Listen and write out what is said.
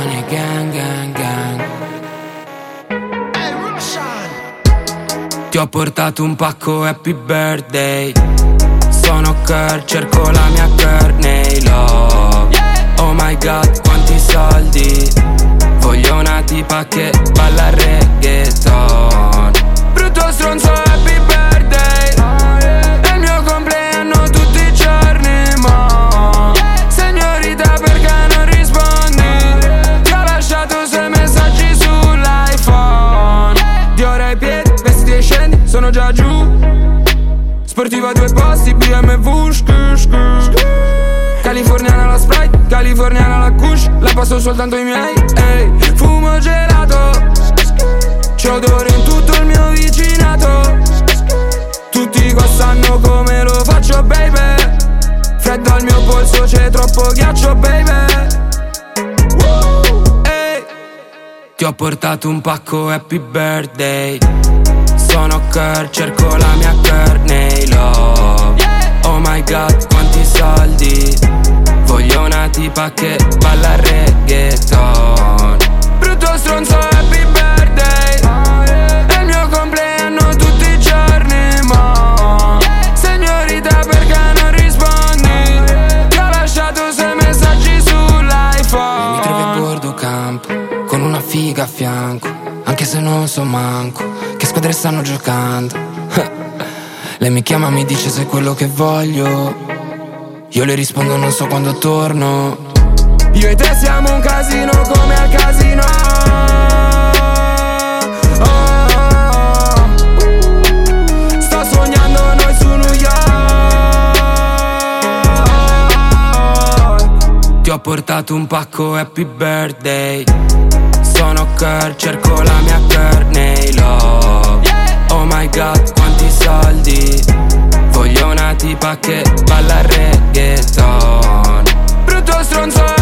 canzone gang gang gang. Ti ho portato un pacco happy birthday. Sono Kurt, cerco la mia Courtney Love Oh my god, quanti soldi. Voglio una tipa che balla Sportiva due posti, BMW, shk, shk. Californiana la Sprite, californiana la Kush. La passo soltanto i miei, ehi. Fumo gelato. C'è odore in tutto il mio vicinato. Tutti qua sanno come lo faccio, baby. Freddo al mio polso, c'è troppo ghiaccio, baby. Ti ho portato un pacco happy birthday Kurt, cerco la mia Courtney Love. Oh my god, quanti soldi. Voglio una tipa che balla a fianco Anche se non so manco Che squadre stanno giocando. Lei mi chiama mi dice se è quello che voglio. Io le rispondo non so quando torno. Io e te siamo un casino come al casino. Oh. Sto sognando noi su New York. Ti ho portato un pacco happy birthday Sono Kurt, cerco la mia Courtney Love Oh my god, quanti soldi. Voglio una tipa che balla reggaeton. Brutto stronzo